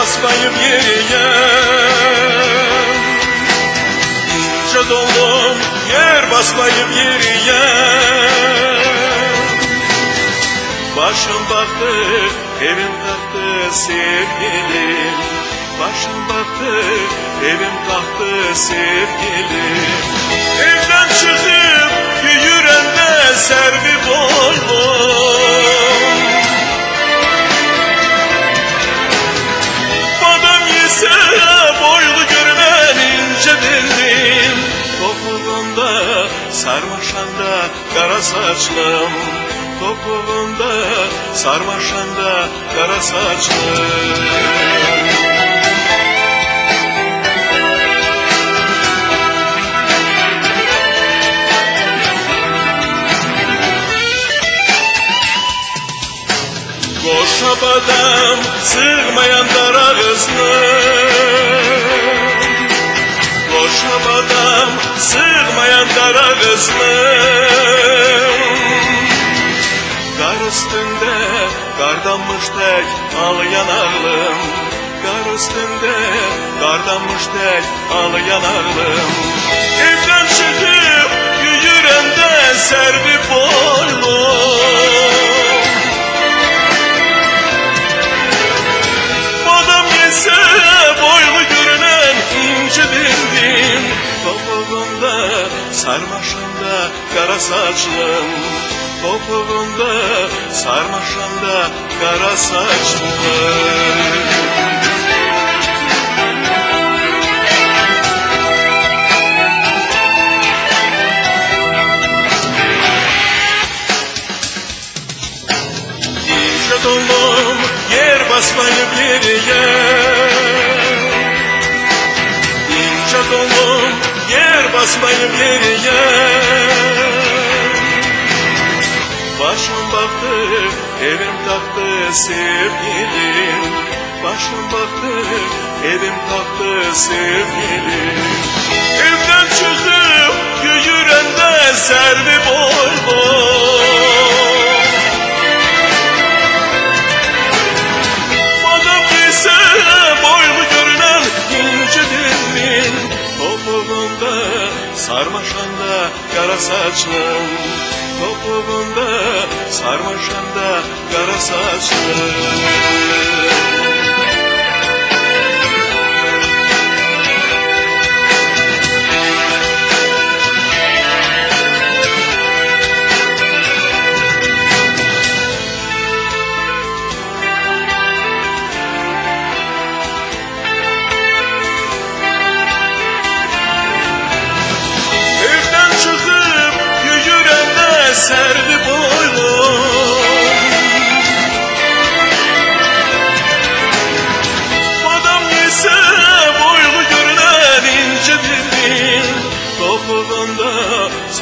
basmayıp yeriye İnce dolum yer basmayıp yeriye Başım baktı evim kalktı sevgilim. Başım baktı evim kalktı sevgilim. Evden çıkıp yürüyende servi boylum sarmaşanda kara saçlım Topuğunda sarmaşanda kara saçlım. Koşa badam sığmayan dar ağızlım sığmayan dar ağızlım Kar üstünde kardanmış tek ağlayan ağlım. Kar üstünde kardanmış tek ağlayan ağlım. Evden çıkıp yürüyende servi boylum sarmaşanda kara saçlım Topuğunda sarmaşanda kara saçlım. Dolum yer basmayıp yeriye yer basmayıp yeriye Başım baktı evim taktı sevgilim. Başım baktı evim taktı sevgilim. Evden çıkıp yürüyende servi boylum sarmaşanda kara saçlım Topuğunda sarmaşanda kara saçlım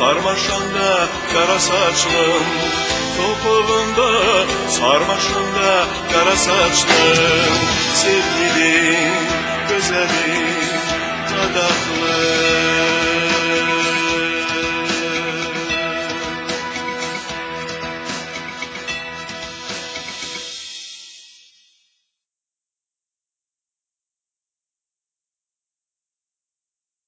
sarmaşanda kara saçlım Topuğunda sarmaşanda kara saçlım. Sevgilim, güzelim, adaklı